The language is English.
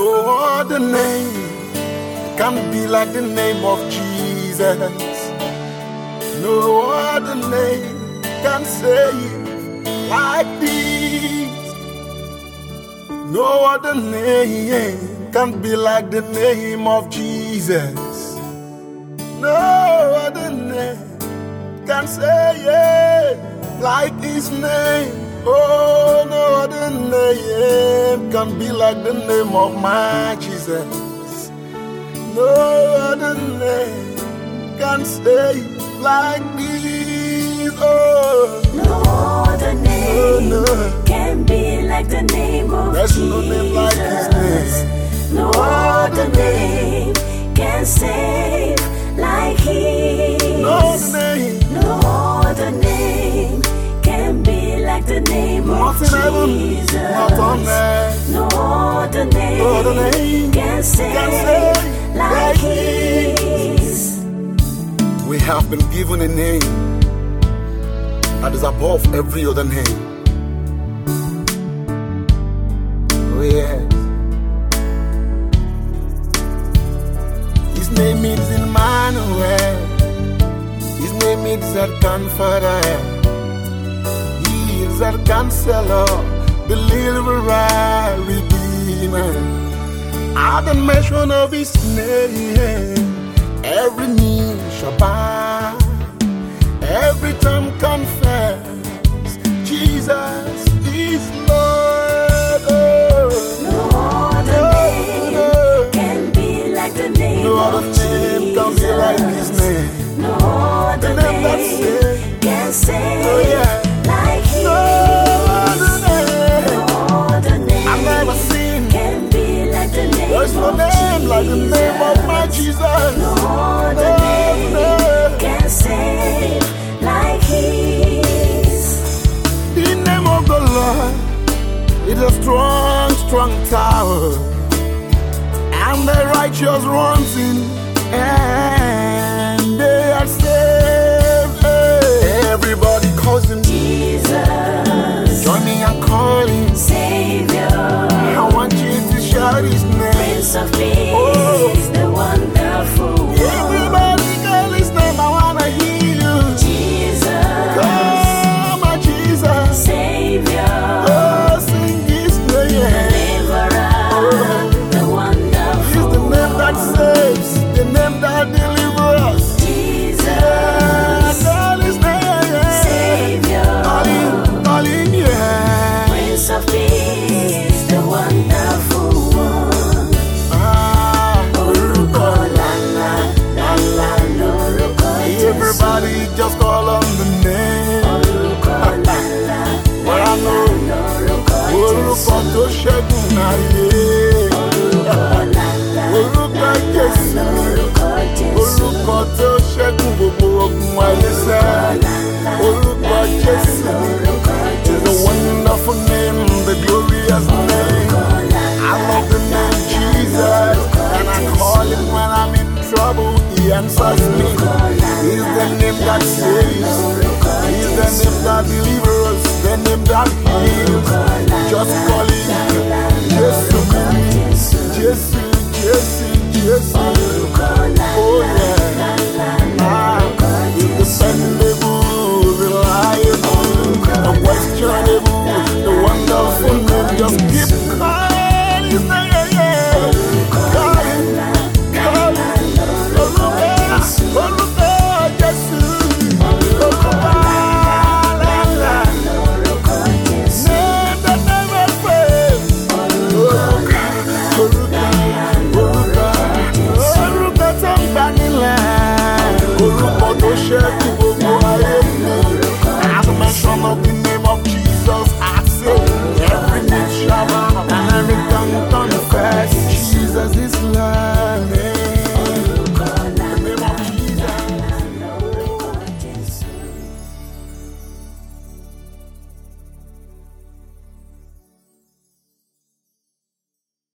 No other name can be like the name of Jesus. No other name can save like this. No other name can be like the name of Jesus. No other name can save like his name. Oh, no other name can be like the name of my Jesus. No other name can say like this. Oh, No other oh, name no. can be like the name of There's no name like Jesus. No other name can save other name can save, can save like His. We have been given a name that is above every other name. Oh, yes. His name is Emmanuel. His name is El Comforter. He is El Counselor, Deliverer. At the mention of his name, every knee shall bow, every tongue confess, Jesus is Lord. Oh, No other name can be like the name no of other Jesus. can be like his name. No other The name name can save Oh, yeah. The righteous runs in, and they are saved. Everybody calls him. Jesus, Join me and call him. Orúkọ tó wonderful name, the glorious name. I love the name Jesus, and I call him when I'm in trouble. He answers me. He's the name that saves. He's the name that delivers. The name that heals. Just call him Jesus, Jesus, ṣẹ́kù gbogbo ayé. àtúmọ̀sán ọkùnrin.